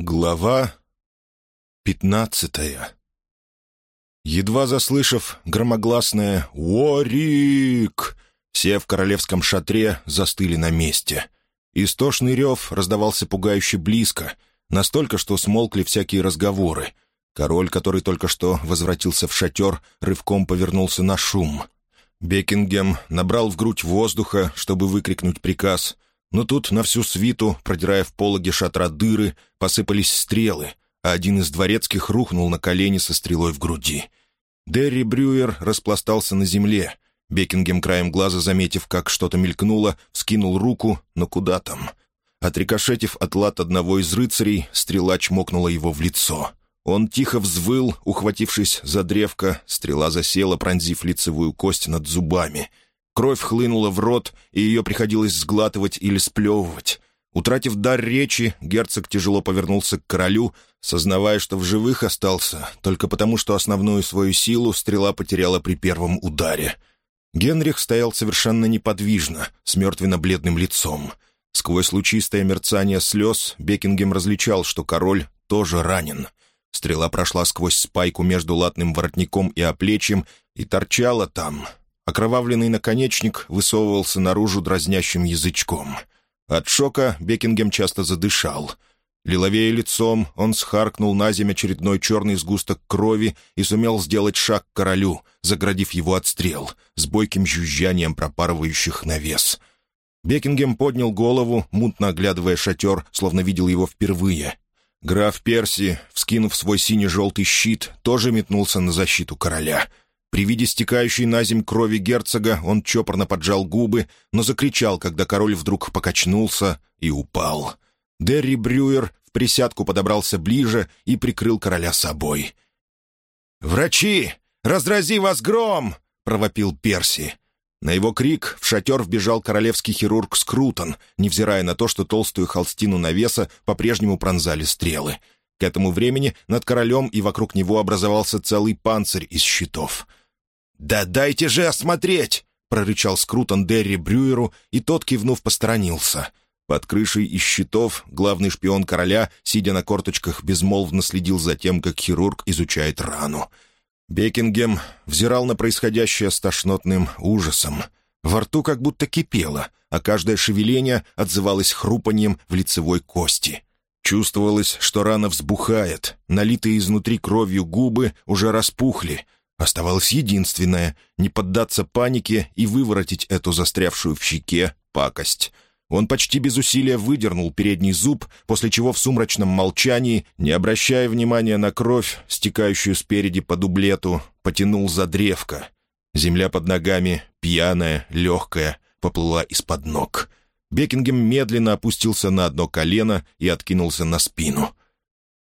Глава пятнадцатая Едва заслышав громогласное «Уорик!», все в королевском шатре застыли на месте. Истошный рев раздавался пугающе близко, настолько, что смолкли всякие разговоры. Король, который только что возвратился в шатер, рывком повернулся на шум. Бекингем набрал в грудь воздуха, чтобы выкрикнуть приказ — но тут на всю свиту, продирая в пологе шатра дыры, посыпались стрелы, а один из дворецких рухнул на колени со стрелой в груди. Дерри Брюер распластался на земле. Бекингем краем глаза, заметив, как что-то мелькнуло, вскинул руку, но куда там? Отрикошетив от лад одного из рыцарей, стрела чмокнула его в лицо. Он тихо взвыл, ухватившись за древко, стрела засела, пронзив лицевую кость над зубами — Кровь хлынула в рот, и ее приходилось сглатывать или сплевывать. Утратив дар речи, герцог тяжело повернулся к королю, сознавая, что в живых остался, только потому, что основную свою силу стрела потеряла при первом ударе. Генрих стоял совершенно неподвижно, с мертвенно-бледным лицом. Сквозь лучистое мерцание слез Бекингем различал, что король тоже ранен. Стрела прошла сквозь спайку между латным воротником и оплечьем и торчала там, Окровавленный наконечник высовывался наружу дразнящим язычком. От шока Бекингем часто задышал. Лиловея лицом, он схаркнул на земь очередной черный сгусток крови и сумел сделать шаг к королю, заградив его от стрел, с бойким жужжанием пропарывающих навес. Бекингем поднял голову, мутно оглядывая шатер, словно видел его впервые. Граф Перси, вскинув свой синий-желтый щит, тоже метнулся на защиту короля — при виде стекающей на земь крови герцога он чопорно поджал губы, но закричал, когда король вдруг покачнулся и упал. Дерри Брюер в присядку подобрался ближе и прикрыл короля собой. «Врачи! Разрази вас гром!» — провопил Перси. На его крик в шатер вбежал королевский хирург Скрутон, невзирая на то, что толстую холстину навеса по-прежнему пронзали стрелы. К этому времени над королем и вокруг него образовался целый панцирь из щитов — «Да дайте же осмотреть!» — прорычал Скрутон Дерри Брюеру, и тот, кивнув, посторонился. Под крышей из щитов главный шпион короля, сидя на корточках, безмолвно следил за тем, как хирург изучает рану. Бекингем взирал на происходящее с тошнотным ужасом. Во рту как будто кипело, а каждое шевеление отзывалось хрупаньем в лицевой кости. Чувствовалось, что рана взбухает, налитые изнутри кровью губы уже распухли — Оставалось единственное — не поддаться панике и выворотить эту застрявшую в щеке пакость. Он почти без усилия выдернул передний зуб, после чего в сумрачном молчании, не обращая внимания на кровь, стекающую спереди по дублету, потянул за древко. Земля под ногами, пьяная, легкая, поплыла из-под ног. Бекингем медленно опустился на одно колено и откинулся на спину.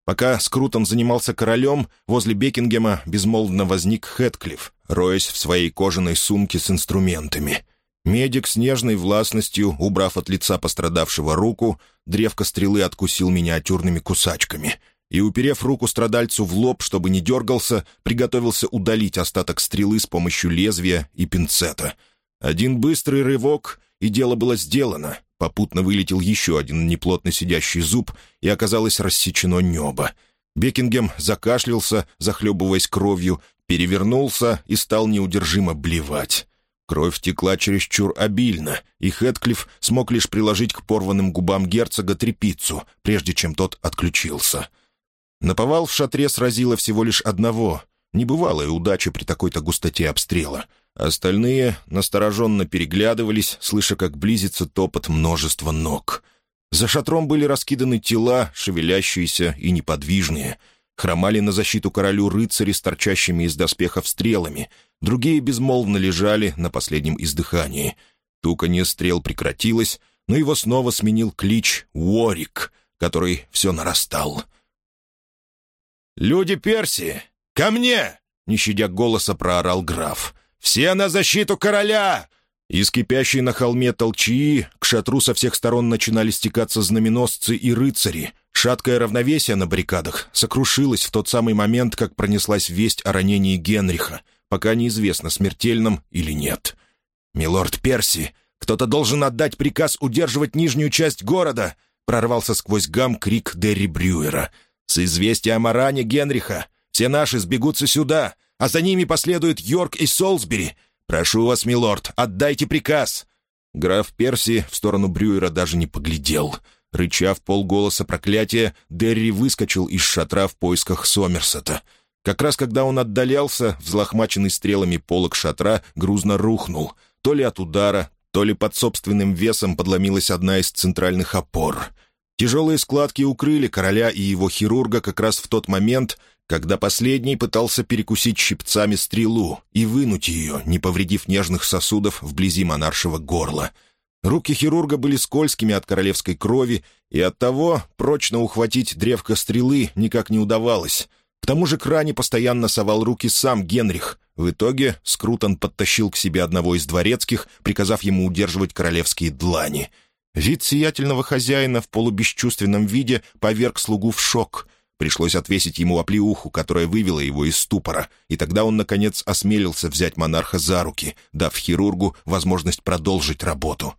Пока Скрутон занимался королем, возле Бекингема безмолвно возник Хэтклифф, роясь в своей кожаной сумке с инструментами. Медик с нежной властностью, убрав от лица пострадавшего руку, древко стрелы откусил миниатюрными кусачками и, уперев руку страдальцу в лоб, чтобы не дергался, приготовился удалить остаток стрелы с помощью лезвия и пинцета. Один быстрый рывок, и дело было сделано — Попутно вылетел еще один неплотно сидящий зуб, и оказалось рассечено небо. Бекингем закашлялся, захлебываясь кровью, перевернулся и стал неудержимо блевать. Кровь текла чересчур обильно, и Хэтклифф смог лишь приложить к порванным губам герцога трепицу, прежде чем тот отключился. Наповал в шатре сразило всего лишь одного. Небывалая удача при такой-то густоте обстрела — Остальные настороженно переглядывались, слыша, как близится топот множества ног. За шатром были раскиданы тела, шевелящиеся и неподвижные. Хромали на защиту королю рыцари с торчащими из доспехов стрелами. Другие безмолвно лежали на последнем издыхании. Туканье стрел прекратилось, но его снова сменил клич «Уорик», который все нарастал. «Люди Персии! Ко мне!» — не щадя голоса проорал граф — все на защиту короля!» Из кипящей на холме толчии к шатру со всех сторон начинали стекаться знаменосцы и рыцари. Шаткое равновесие на баррикадах сокрушилось в тот самый момент, как пронеслась весть о ранении Генриха, пока неизвестно, смертельном или нет. «Милорд Перси, кто-то должен отдать приказ удерживать нижнюю часть города!» прорвался сквозь гам крик Дерри Брюера. «С известия о Маране Генриха! Все наши сбегутся сюда, а за ними последуют Йорк и Солсбери! Прошу вас, милорд, отдайте приказ!» Граф Перси в сторону Брюера даже не поглядел. Рыча в полголоса проклятия, Дерри выскочил из шатра в поисках Сомерсета. Как раз когда он отдалялся, взлохмаченный стрелами полок шатра грузно рухнул. То ли от удара, то ли под собственным весом подломилась одна из центральных опор. Тяжелые складки укрыли короля и его хирурга как раз в тот момент, когда последний пытался перекусить щипцами стрелу и вынуть ее, не повредив нежных сосудов вблизи монаршего горла. Руки хирурга были скользкими от королевской крови, и оттого прочно ухватить древко стрелы никак не удавалось. К тому же к ране постоянно совал руки сам Генрих. В итоге Скрутон подтащил к себе одного из дворецких, приказав ему удерживать королевские длани. Вид сиятельного хозяина в полубесчувственном виде поверг слугу в шок — Пришлось отвесить ему оплеуху, которая вывела его из ступора, и тогда он, наконец, осмелился взять монарха за руки, дав хирургу возможность продолжить работу.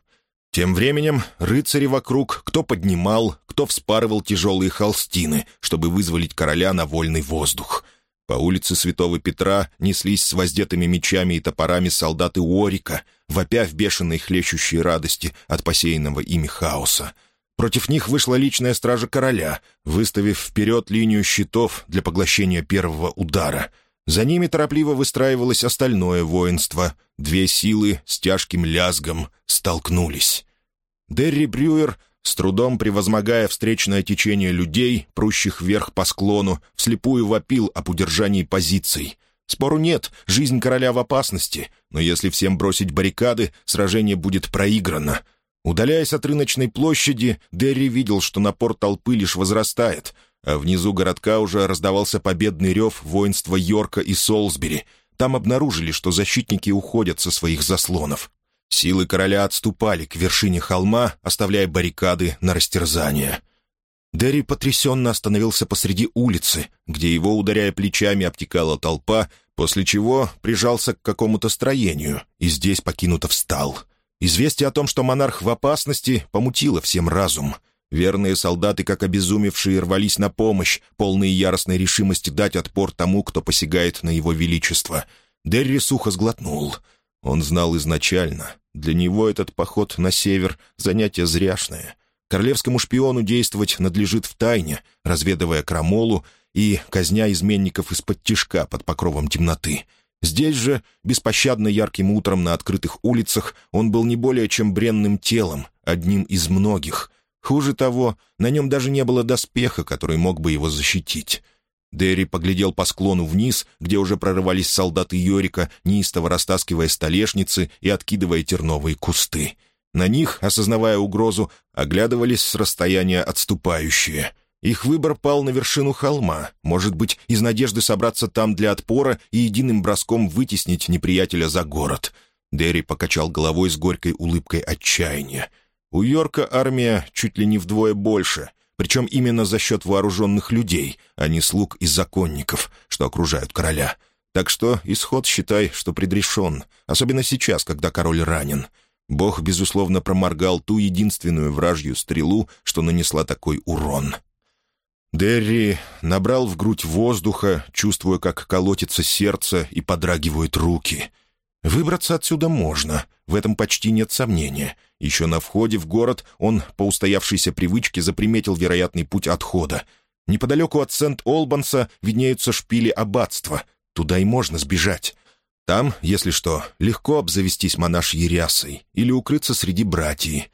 Тем временем рыцари вокруг кто поднимал, кто вспарывал тяжелые холстины, чтобы вызволить короля на вольный воздух. По улице Святого Петра неслись с воздетыми мечами и топорами солдаты Уорика, вопя в бешеной хлещущей радости от посеянного ими хаоса — Против них вышла личная стража короля, выставив вперед линию щитов для поглощения первого удара. За ними торопливо выстраивалось остальное воинство. Две силы с тяжким лязгом столкнулись. Дерри Брюер, с трудом превозмогая встречное течение людей, прущих вверх по склону, вслепую вопил об удержании позиций. Спору нет, жизнь короля в опасности, но если всем бросить баррикады, сражение будет проиграно — Удаляясь от рыночной площади, Дерри видел, что напор толпы лишь возрастает, а внизу городка уже раздавался победный рев воинства Йорка и Солсбери. Там обнаружили, что защитники уходят со своих заслонов. Силы короля отступали к вершине холма, оставляя баррикады на растерзание. Дерри потрясенно остановился посреди улицы, где его, ударяя плечами, обтекала толпа, после чего прижался к какому-то строению и здесь покинуто встал — Известие о том, что монарх в опасности, помутило всем разум. Верные солдаты, как обезумевшие, рвались на помощь, полные яростной решимости дать отпор тому, кто посягает на его величество. Дерри сухо сглотнул. Он знал изначально. Для него этот поход на север — занятие зряшное. Королевскому шпиону действовать надлежит в тайне, разведывая крамолу и казня изменников из-под тишка под покровом темноты — Здесь же, беспощадно ярким утром на открытых улицах, он был не более чем бренным телом, одним из многих. Хуже того, на нем даже не было доспеха, который мог бы его защитить. Дерри поглядел по склону вниз, где уже прорывались солдаты Йорика, неистово растаскивая столешницы и откидывая терновые кусты. На них, осознавая угрозу, оглядывались с расстояния отступающие — их выбор пал на вершину холма, может быть, из надежды собраться там для отпора и единым броском вытеснить неприятеля за город. Дерри покачал головой с горькой улыбкой отчаяния. У Йорка армия чуть ли не вдвое больше, причем именно за счет вооруженных людей, а не слуг и законников, что окружают короля. Так что исход, считай, что предрешен, особенно сейчас, когда король ранен. Бог, безусловно, проморгал ту единственную вражью стрелу, что нанесла такой урон. Дерри набрал в грудь воздуха, чувствуя, как колотится сердце и подрагивают руки. Выбраться отсюда можно, в этом почти нет сомнения. Еще на входе в город он, по устоявшейся привычке, заприметил вероятный путь отхода. Неподалеку от Сент-Олбанса виднеются шпили аббатства. Туда и можно сбежать. Там, если что, легко обзавестись монашьей рясой или укрыться среди братьев.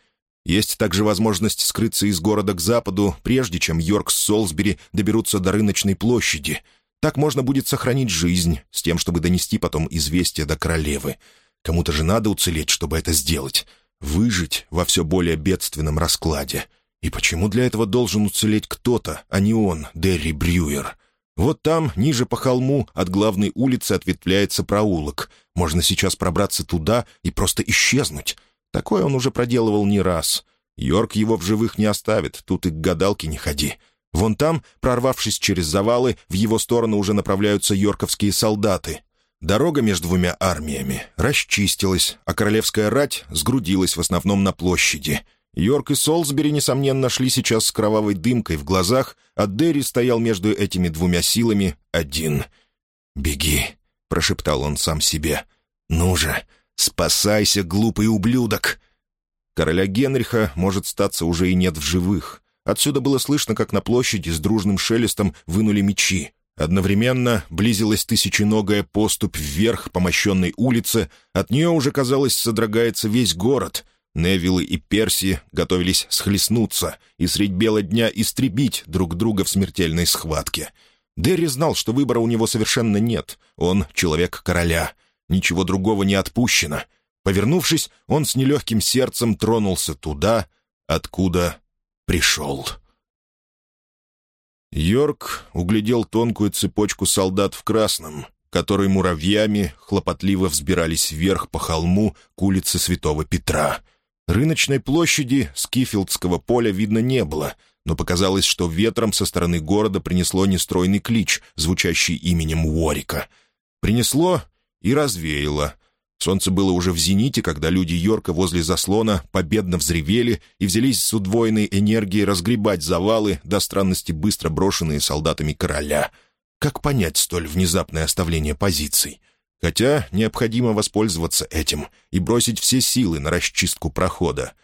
Есть также возможность скрыться из города к западу, прежде чем Йорк с Солсбери доберутся до рыночной площади. Так можно будет сохранить жизнь, с тем, чтобы донести потом известие до королевы. Кому-то же надо уцелеть, чтобы это сделать. Выжить во все более бедственном раскладе. И почему для этого должен уцелеть кто-то, а не он, Дерри Брюер? Вот там, ниже по холму, от главной улицы ответвляется проулок. Можно сейчас пробраться туда и просто исчезнуть. Такое он уже проделывал не раз. Йорк его в живых не оставит, тут и к гадалке не ходи. Вон там, прорвавшись через завалы, в его сторону уже направляются йорковские солдаты. Дорога между двумя армиями расчистилась, а королевская рать сгрудилась в основном на площади. Йорк и Солсбери, несомненно, шли сейчас с кровавой дымкой в глазах, а Дерри стоял между этими двумя силами один. «Беги», — прошептал он сам себе. «Ну же, спасайся, глупый ублюдок!» Короля Генриха, может, статься уже и нет в живых. Отсюда было слышно, как на площади с дружным шелестом вынули мечи. Одновременно близилась тысяченогая поступь вверх по мощенной улице, от нее уже, казалось, содрогается весь город. Невилы и Перси готовились схлестнуться и средь бела дня истребить друг друга в смертельной схватке. Дерри знал, что выбора у него совершенно нет. Он — человек короля. Ничего другого не отпущено. Повернувшись, он с нелегким сердцем тронулся туда, откуда пришел. Йорк углядел тонкую цепочку солдат в красном, которые муравьями хлопотливо взбирались вверх по холму к улице Святого Петра. Рыночной площади Скифилдского поля видно не было, но показалось, что ветром со стороны города принесло нестройный клич, звучащий именем Уорика. Принесло и развеяло, Солнце было уже в зените, когда люди Йорка возле заслона победно взревели и взялись с удвоенной энергией разгребать завалы, до странности быстро брошенные солдатами короля. Как понять столь внезапное оставление позиций? Хотя необходимо воспользоваться этим и бросить все силы на расчистку прохода.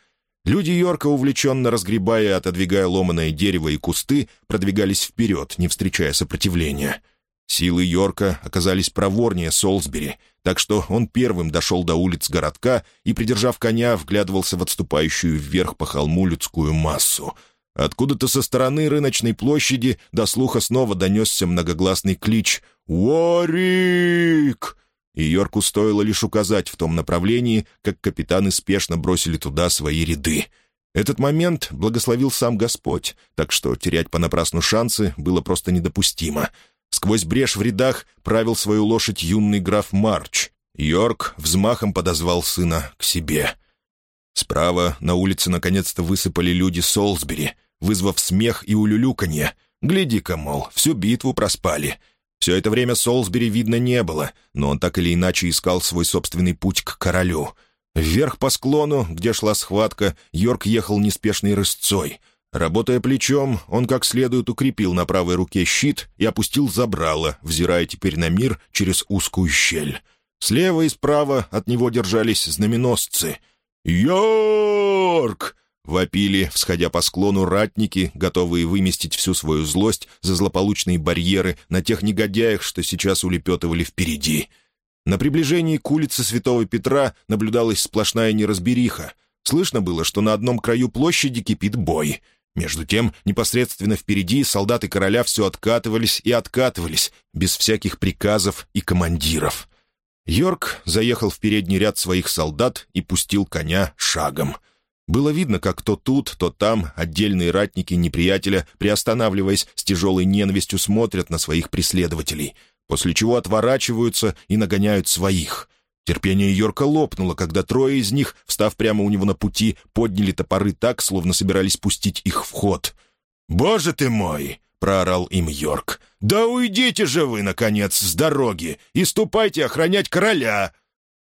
Люди Йорка, увлеченно разгребая и отодвигая ломаное дерево и кусты, продвигались вперед, не встречая сопротивления. Силы Йорка оказались проворнее Солсбери, так что он первым дошел до улиц городка и, придержав коня, вглядывался в отступающую вверх по холму людскую массу. Откуда-то со стороны рыночной площади до слуха снова донесся многогласный клич «Уорик!» И Йорку стоило лишь указать в том направлении, как капитаны спешно бросили туда свои ряды. Этот момент благословил сам Господь, так что терять понапрасну шансы было просто недопустимо — Сквозь брешь в рядах правил свою лошадь юный граф Марч. Йорк взмахом подозвал сына к себе. Справа на улице наконец-то высыпали люди Солсбери, вызвав смех и улюлюканье. Гляди-ка, мол, всю битву проспали. Все это время Солсбери видно не было, но он так или иначе искал свой собственный путь к королю. Вверх по склону, где шла схватка, Йорк ехал неспешной рысцой — Работая плечом, он как следует укрепил на правой руке щит и опустил забрало, взирая теперь на мир через узкую щель. Слева и справа от него держались знаменосцы. «Йорк!» — вопили, всходя по склону ратники, готовые выместить всю свою злость за злополучные барьеры на тех негодяях, что сейчас улепетывали впереди. На приближении к улице Святого Петра наблюдалась сплошная неразбериха. Слышно было, что на одном краю площади кипит бой — между тем, непосредственно впереди солдаты короля все откатывались и откатывались, без всяких приказов и командиров. Йорк заехал в передний ряд своих солдат и пустил коня шагом. Было видно, как то тут, то там отдельные ратники неприятеля, приостанавливаясь с тяжелой ненавистью, смотрят на своих преследователей, после чего отворачиваются и нагоняют своих — Терпение Йорка лопнуло, когда трое из них, встав прямо у него на пути, подняли топоры так, словно собирались пустить их в ход. «Боже ты мой!» — проорал им Йорк. «Да уйдите же вы, наконец, с дороги и ступайте охранять короля!»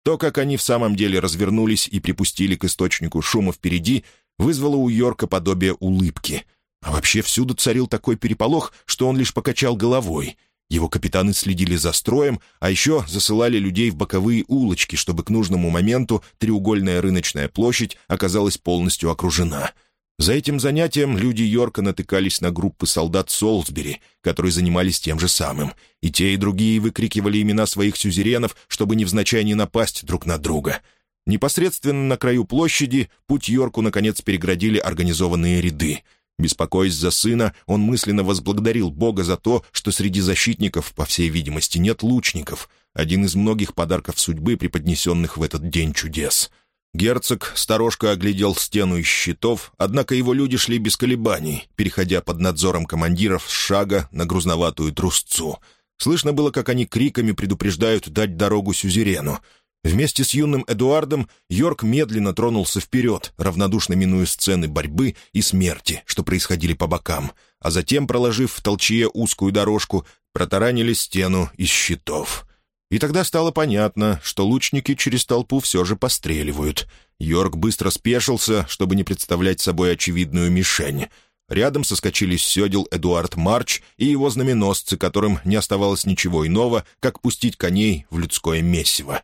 То, как они в самом деле развернулись и припустили к источнику шума впереди, вызвало у Йорка подобие улыбки. А вообще всюду царил такой переполох, что он лишь покачал головой — его капитаны следили за строем, а еще засылали людей в боковые улочки, чтобы к нужному моменту треугольная рыночная площадь оказалась полностью окружена. За этим занятием люди Йорка натыкались на группы солдат Солсбери, которые занимались тем же самым. И те, и другие выкрикивали имена своих сюзеренов, чтобы невзначай не напасть друг на друга. Непосредственно на краю площади путь Йорку наконец переградили организованные ряды — Беспокоясь за сына, он мысленно возблагодарил Бога за то, что среди защитников, по всей видимости, нет лучников, один из многих подарков судьбы, преподнесенных в этот день чудес. Герцог сторожко оглядел стену из щитов, однако его люди шли без колебаний, переходя под надзором командиров с шага на грузноватую трусцу. Слышно было, как они криками предупреждают дать дорогу сюзерену — Вместе с юным Эдуардом Йорк медленно тронулся вперед, равнодушно минуя сцены борьбы и смерти, что происходили по бокам, а затем, проложив в толчье узкую дорожку, протаранили стену из щитов. И тогда стало понятно, что лучники через толпу все же постреливают. Йорк быстро спешился, чтобы не представлять собой очевидную мишень. Рядом соскочили с седел Эдуард Марч и его знаменосцы, которым не оставалось ничего иного, как пустить коней в людское месиво.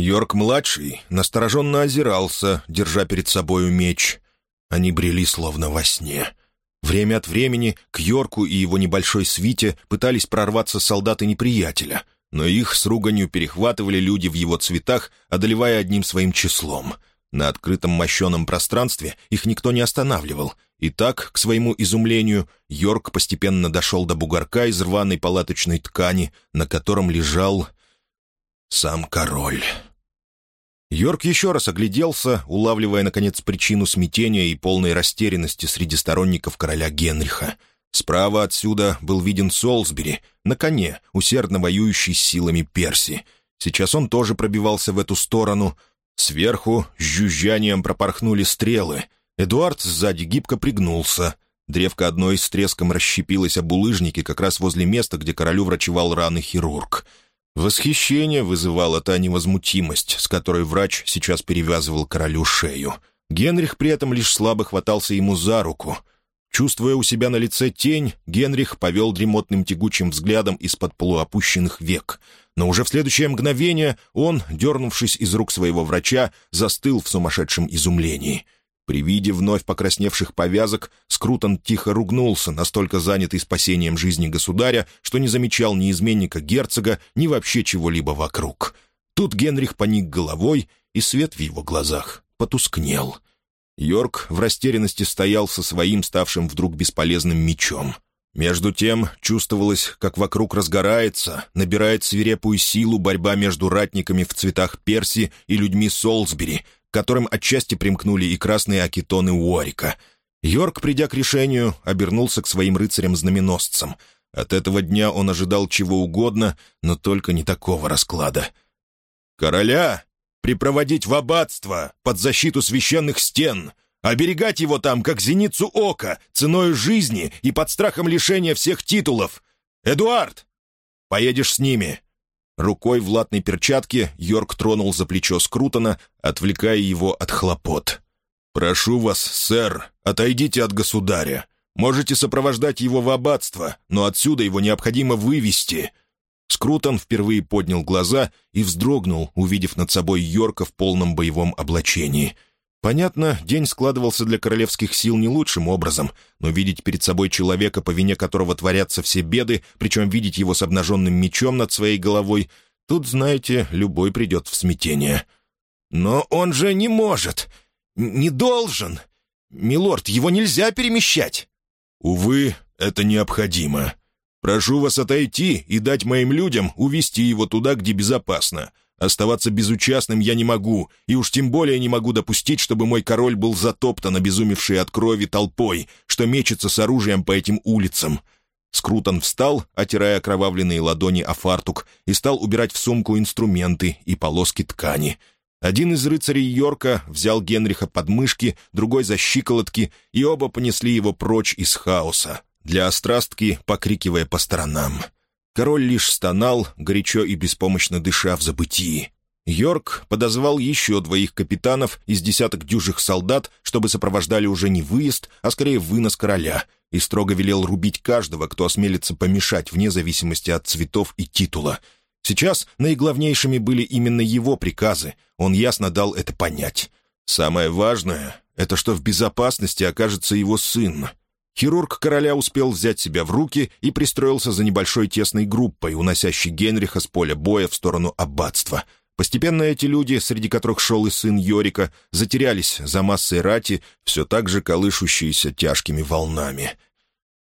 Йорк-младший настороженно озирался, держа перед собою меч. Они брели словно во сне. Время от времени к Йорку и его небольшой свите пытались прорваться солдаты неприятеля — но их с руганью перехватывали люди в его цветах, одолевая одним своим числом. На открытом мощеном пространстве их никто не останавливал. И так, к своему изумлению, Йорк постепенно дошел до бугорка из рваной палаточной ткани, на котором лежал сам король. Йорк еще раз огляделся, улавливая, наконец, причину смятения и полной растерянности среди сторонников короля Генриха — Справа отсюда был виден Солсбери, на коне, усердно воюющий с силами Перси. Сейчас он тоже пробивался в эту сторону. Сверху с жужжанием пропорхнули стрелы. Эдуард сзади гибко пригнулся. Древко одной с треском расщепилось об улыжнике как раз возле места, где королю врачевал раны хирург. Восхищение вызывала та невозмутимость, с которой врач сейчас перевязывал королю шею. Генрих при этом лишь слабо хватался ему за руку — Чувствуя у себя на лице тень, Генрих повел дремотным тягучим взглядом из-под полуопущенных век. Но уже в следующее мгновение он, дернувшись из рук своего врача, застыл в сумасшедшем изумлении. При виде вновь покрасневших повязок Скрутон тихо ругнулся, настолько занятый спасением жизни государя, что не замечал ни изменника герцога, ни вообще чего-либо вокруг. Тут Генрих поник головой, и свет в его глазах потускнел — Йорк в растерянности стоял со своим, ставшим вдруг бесполезным мечом. Между тем чувствовалось, как вокруг разгорается, набирает свирепую силу борьба между ратниками в цветах Перси и людьми Солсбери, которым отчасти примкнули и красные акетоны Уорика. Йорк, придя к решению, обернулся к своим рыцарям-знаменосцам. От этого дня он ожидал чего угодно, но только не такого расклада. «Короля!» припроводить в аббатство под защиту священных стен, оберегать его там, как зеницу ока, ценой жизни и под страхом лишения всех титулов. Эдуард, поедешь с ними». Рукой в латной перчатке Йорк тронул за плечо Скрутона, отвлекая его от хлопот. «Прошу вас, сэр, отойдите от государя. Можете сопровождать его в аббатство, но отсюда его необходимо вывести. Скрутон впервые поднял глаза и вздрогнул, увидев над собой Йорка в полном боевом облачении. Понятно, день складывался для королевских сил не лучшим образом, но видеть перед собой человека, по вине которого творятся все беды, причем видеть его с обнаженным мечом над своей головой, тут, знаете, любой придет в смятение. «Но он же не может! Не должен! Милорд, его нельзя перемещать!» «Увы, это необходимо», Прошу вас отойти и дать моим людям увести его туда, где безопасно. Оставаться безучастным я не могу, и уж тем более не могу допустить, чтобы мой король был затоптан обезумевшей от крови толпой, что мечется с оружием по этим улицам». Скрутон встал, отирая окровавленные ладони о фартук, и стал убирать в сумку инструменты и полоски ткани. Один из рыцарей Йорка взял Генриха под мышки, другой за щиколотки, и оба понесли его прочь из хаоса, для острастки покрикивая по сторонам. Король лишь стонал, горячо и беспомощно дыша в забытии. Йорк подозвал еще двоих капитанов из десяток дюжих солдат, чтобы сопровождали уже не выезд, а скорее вынос короля, и строго велел рубить каждого, кто осмелится помешать вне зависимости от цветов и титула. Сейчас наиглавнейшими были именно его приказы, он ясно дал это понять. Самое важное — это что в безопасности окажется его сын, Хирург короля успел взять себя в руки и пристроился за небольшой тесной группой, уносящей Генриха с поля боя в сторону аббатства. Постепенно эти люди, среди которых шел и сын Йорика, затерялись за массой рати, все так же колышущиеся тяжкими волнами.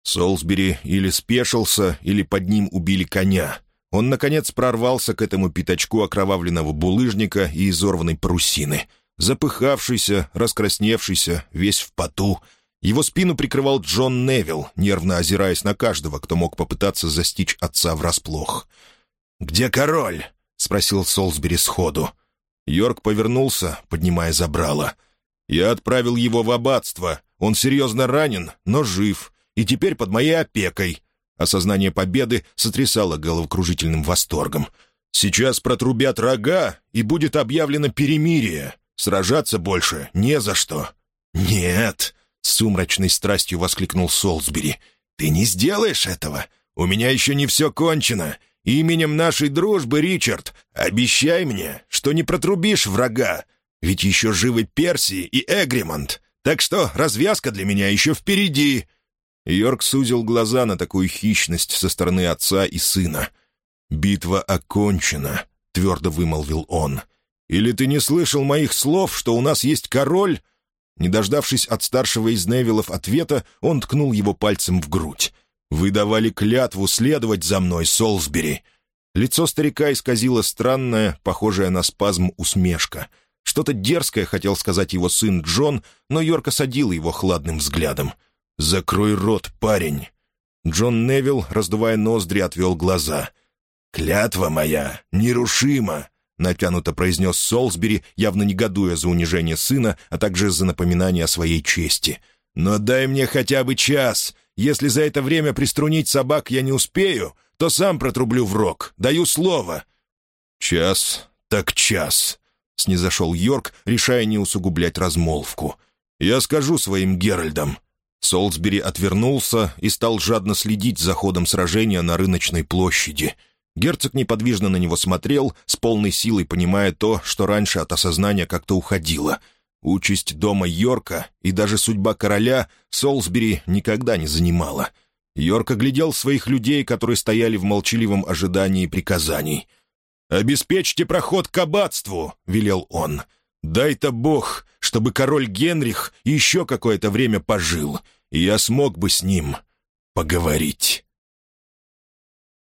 Солсбери или спешился, или под ним убили коня. Он, наконец, прорвался к этому пятачку окровавленного булыжника и изорванной парусины. Запыхавшийся, раскрасневшийся, весь в поту — его спину прикрывал Джон Невилл, нервно озираясь на каждого, кто мог попытаться застичь отца врасплох. «Где король?» — спросил Солсбери сходу. Йорк повернулся, поднимая забрало. «Я отправил его в аббатство. Он серьезно ранен, но жив, и теперь под моей опекой». Осознание победы сотрясало головокружительным восторгом. Сейчас протрубят рога, и будет объявлено перемирие. Сражаться больше не за что». «Нет!» — сумрачной страстью воскликнул Солсбери. «Ты не сделаешь этого! У меня еще не все кончено! Именем нашей дружбы, Ричард, обещай мне, что не протрубишь врага! Ведь еще живы Перси и Эгримонт, так что развязка для меня еще впереди!» Йорк сузил глаза на такую хищность со стороны отца и сына. «Битва окончена», — твердо вымолвил он. «Или ты не слышал моих слов, что у нас есть король?» Не дождавшись от старшего из Невилов ответа, он ткнул его пальцем в грудь. «Вы давали клятву следовать за мной, Солсбери!» Лицо старика исказило странное, похожее на спазм усмешка. Что-то дерзкое хотел сказать его сын Джон, но Йорк осадил его хладным взглядом. «Закрой рот, парень!» Джон Невилл, раздувая ноздри, отвел глаза. «Клятва моя нерушима!» — натянуто произнес Солсбери, явно негодуя за унижение сына, а также за напоминание о своей чести. «Но дай мне хотя бы час. Если за это время приструнить собак я не успею, то сам протрублю в рог. Даю слово». «Час так час», — снизошел Йорк, решая не усугублять размолвку. «Я скажу своим Геральдам». Солсбери отвернулся и стал жадно следить за ходом сражения на рыночной площади — Герцог неподвижно на него смотрел, с полной силой понимая то, что раньше от осознания как-то уходило. Участь дома Йорка и даже судьба короля Солсбери никогда не занимала. Йорк оглядел своих людей, которые стояли в молчаливом ожидании приказаний. «Обеспечьте проход к аббатству!» — велел он. «Дай-то Бог, чтобы король Генрих еще какое-то время пожил, и я смог бы с ним поговорить».